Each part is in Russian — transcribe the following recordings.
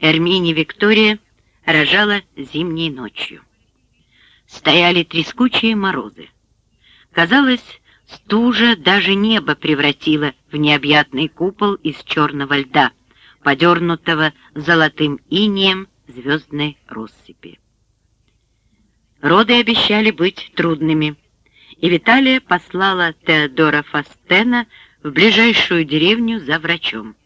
Эрмини Виктория рожала зимней ночью. Стояли трескучие морозы. Казалось, стужа даже небо превратила в необъятный купол из черного льда, подернутого золотым инеем звездной россыпи. Роды обещали быть трудными, и Виталия послала Теодора Фастена в ближайшую деревню за врачом.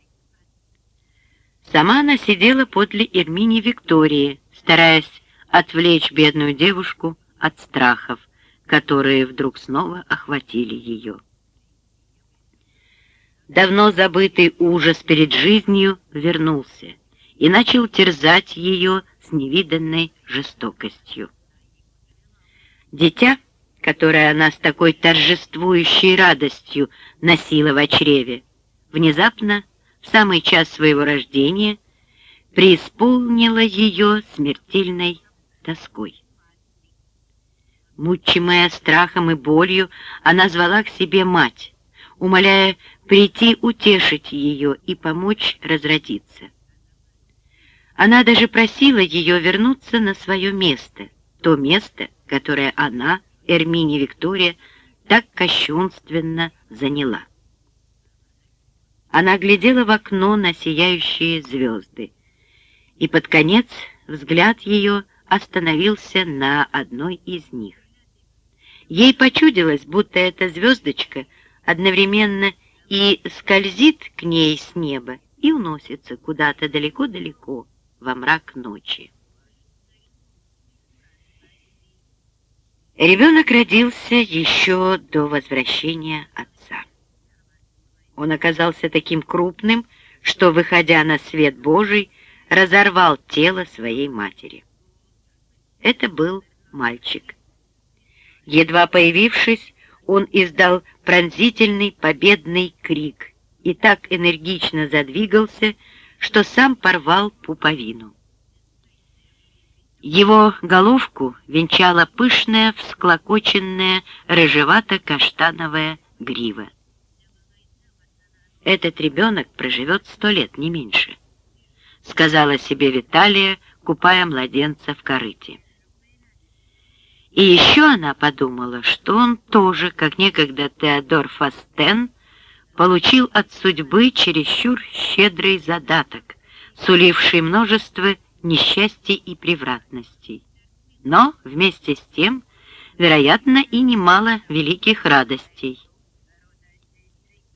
Сама она сидела подле Эрмини Виктории, стараясь отвлечь бедную девушку от страхов, которые вдруг снова охватили ее. Давно забытый ужас перед жизнью вернулся и начал терзать ее с невиданной жестокостью. Дитя, которое она с такой торжествующей радостью носила в чреве, внезапно в самый час своего рождения преисполнила ее смертельной тоской. Мучимая страхом и болью, она звала к себе мать, умоляя прийти утешить ее и помочь разродиться. Она даже просила ее вернуться на свое место, то место, которое она, Эрмини Виктория, так кощунственно заняла. Она глядела в окно на сияющие звезды, и под конец взгляд ее остановился на одной из них. Ей почудилось, будто эта звездочка одновременно и скользит к ней с неба и уносится куда-то далеко-далеко во мрак ночи. Ребенок родился еще до возвращения отца. Он оказался таким крупным, что, выходя на свет Божий, разорвал тело своей матери. Это был мальчик. Едва появившись, он издал пронзительный победный крик и так энергично задвигался, что сам порвал пуповину. Его головку венчала пышная, всклокоченная, рыжевато-каштановая грива. Этот ребенок проживет сто лет, не меньше, сказала себе Виталия, купая младенца в корыте. И еще она подумала, что он тоже, как некогда Теодор Фастен, получил от судьбы чересчур щедрый задаток, суливший множество несчастий и превратностей. Но, вместе с тем, вероятно, и немало великих радостей.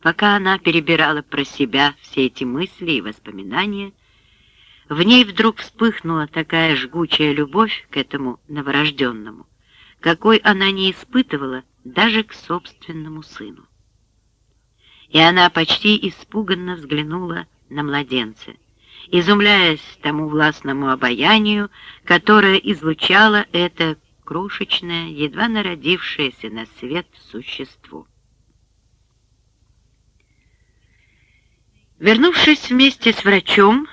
Пока она перебирала про себя все эти мысли и воспоминания, в ней вдруг вспыхнула такая жгучая любовь к этому новорожденному, какой она не испытывала даже к собственному сыну. И она почти испуганно взглянула на младенца, изумляясь тому властному обаянию, которое излучало это крошечное, едва народившееся на свет существо. Вернувшись вместе с врачом,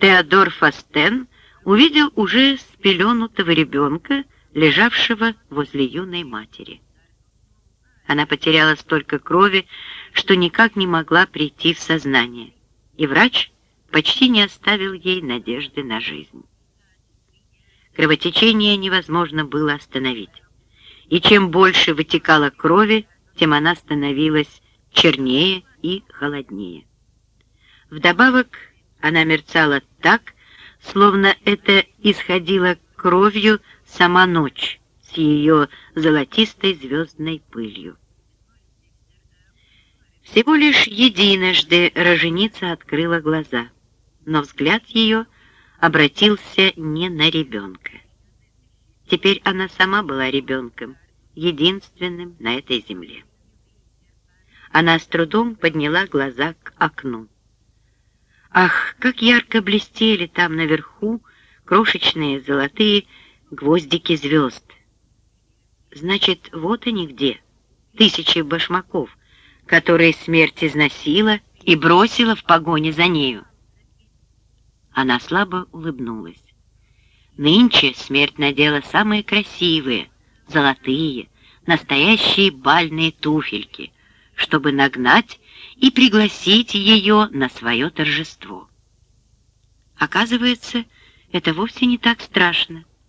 Теодор Фастен увидел уже спеленутого ребенка, лежавшего возле юной матери. Она потеряла столько крови, что никак не могла прийти в сознание, и врач почти не оставил ей надежды на жизнь. Кровотечение невозможно было остановить, и чем больше вытекало крови, тем она становилась чернее и холоднее. Вдобавок она мерцала так, словно это исходила кровью сама ночь с ее золотистой звездной пылью. Всего лишь единожды роженица открыла глаза, но взгляд ее обратился не на ребенка. Теперь она сама была ребенком, единственным на этой земле. Она с трудом подняла глаза к окну. Ах, как ярко блестели там наверху крошечные золотые гвоздики звезд. Значит, вот они где, тысячи башмаков, которые смерть износила и бросила в погоне за нею. Она слабо улыбнулась. Нынче смерть надела самые красивые, золотые, настоящие бальные туфельки, чтобы нагнать и пригласить ее на свое торжество. Оказывается, это вовсе не так страшно.